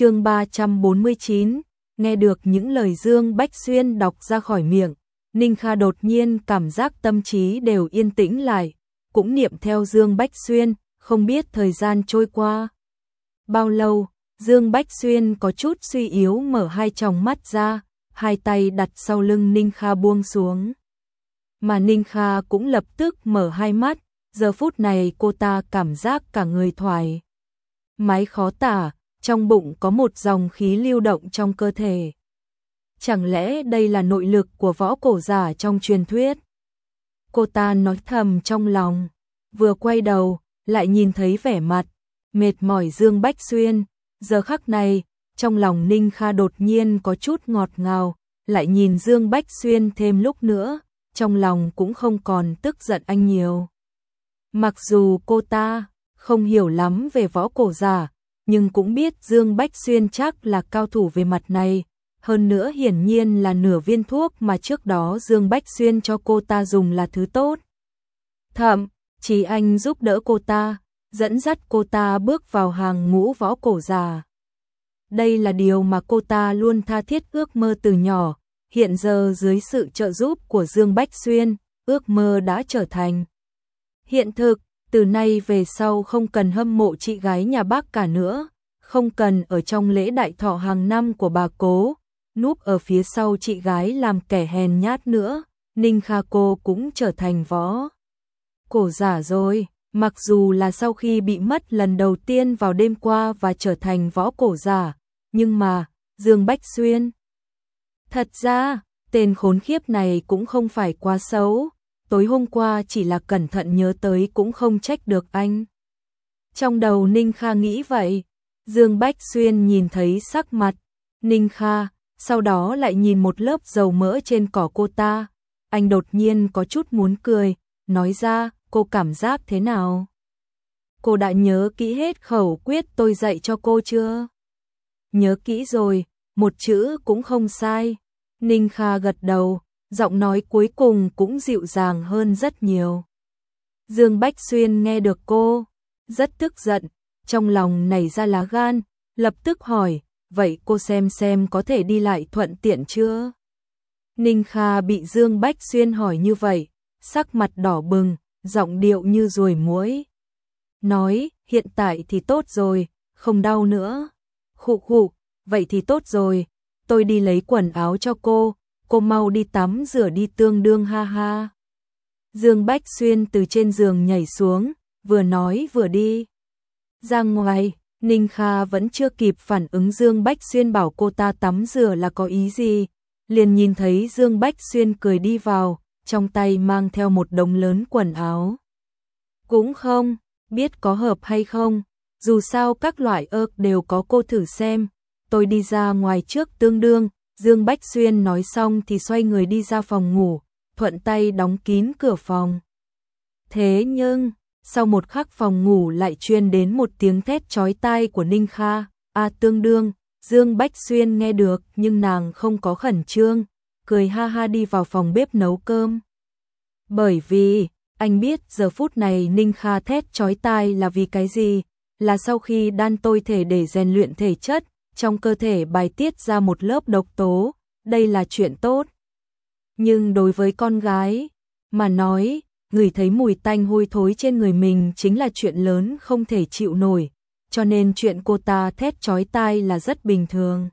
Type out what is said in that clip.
chương 349, nghe được những lời Dương Bách Xuyên đọc ra khỏi miệng, Ninh Kha đột nhiên cảm giác tâm trí đều yên tĩnh lại, cũng niệm theo Dương Bách Xuyên, không biết thời gian trôi qua. Bao lâu, Dương Bách Xuyên có chút suy yếu mở hai tròng mắt ra, hai tay đặt sau lưng Ninh Kha buông xuống. Mà Ninh Kha cũng lập tức mở hai mắt, giờ phút này cô ta cảm giác cả người thoải. Mái khó tả, trong bụng có một dòng khí lưu động trong cơ thể. Chẳng lẽ đây là nội lực của võ cổ giả trong truyền thuyết? Cô ta nói thầm trong lòng, vừa quay đầu, lại nhìn thấy vẻ mặt, mệt mỏi Dương Bách Xuyên, giờ khắc này, trong lòng Ninh Kha đột nhiên có chút ngọt ngào, lại nhìn Dương Bách Xuyên thêm lúc nữa, trong lòng cũng không còn tức giận anh nhiều. Mặc dù cô ta không hiểu lắm về võ cổ giả, nhưng cũng biết Dương Bách Xuyên chắc là cao thủ về mặt này, hơn nữa hiển nhiên là nửa viên thuốc mà trước đó Dương Bách Xuyên cho cô ta dùng là thứ tốt. Thậm, chỉ anh giúp đỡ cô ta, dẫn dắt cô ta bước vào hàng ngũ võ cổ già Đây là điều mà cô ta luôn tha thiết ước mơ từ nhỏ, hiện giờ dưới sự trợ giúp của Dương Bách Xuyên, ước mơ đã trở thành hiện thực, từ nay về sau không cần hâm mộ chị gái nhà bác cả nữa, không cần ở trong lễ đại thọ hàng năm của bà cố, núp ở phía sau chị gái làm kẻ hèn nhát nữa, Ninh Kha cô cũng trở thành võ. Cổ giả rồi, mặc dù là sau khi bị mất lần đầu tiên vào đêm qua và trở thành võ cổ giả, nhưng mà, Dương Bách Xuyên. Thật ra, tên khốn khiếp này cũng không phải quá xấu, tối hôm qua chỉ là cẩn thận nhớ tới cũng không trách được anh. Trong đầu Ninh Kha nghĩ vậy, Dương Bách Xuyên nhìn thấy sắc mặt, Ninh Kha, sau đó lại nhìn một lớp dầu mỡ trên cỏ cô ta, anh đột nhiên có chút muốn cười, nói ra, cô cảm giác thế nào? Cô đã nhớ kỹ hết khẩu quyết tôi dạy cho cô chưa? Nhớ kỹ rồi, một chữ cũng không sai. Ninh Kha gật đầu, giọng nói cuối cùng cũng dịu dàng hơn rất nhiều. Dương Bách Xuyên nghe được cô, rất tức giận, trong lòng nảy ra lá gan, lập tức hỏi, vậy cô xem xem có thể đi lại thuận tiện chưa? Ninh Kha bị Dương Bách Xuyên hỏi như vậy, sắc mặt đỏ bừng, giọng điệu như ruồi muối. Nói, hiện tại thì tốt rồi, không đau nữa. Khụ khụ, vậy thì tốt rồi, tôi đi lấy quần áo cho cô, cô mau đi tắm rửa đi tương đương ha ha. Dương Bách Xuyên từ trên giường nhảy xuống, vừa nói vừa đi. Ra ngoài, Ninh Kha vẫn chưa kịp phản ứng Dương Bách Xuyên bảo cô ta tắm rửa là có ý gì, liền nhìn thấy Dương Bách Xuyên cười đi vào, trong tay mang theo một đống lớn quần áo. Cũng không, biết có hợp hay không, dù sao các loại ớt đều có cô thử xem, tôi đi ra ngoài trước tương đương, Dương Bách Xuyên nói xong thì xoay người đi ra phòng ngủ, thuận tay đóng kín cửa phòng. Thế nhưng, sau một khắc phòng ngủ lại truyền đến một tiếng thét chói tai của Ninh Kha, a tương đương, Dương Bách Xuyên nghe được nhưng nàng không có khẩn trương, cười ha ha đi vào phòng bếp nấu cơm. Bởi vì, anh biết giờ phút này Ninh Kha thét chói tai là vì cái gì, là sau khi đan tôi thể để rèn luyện thể chất, trong cơ thể bài tiết ra một lớp độc tố, đây là chuyện tốt. Nhưng đối với con gái, mà nói, người thấy mùi tanh hôi thối trên người mình chính là chuyện lớn không thể chịu nổi, cho nên chuyện cô ta thét chói tai là rất bình thường.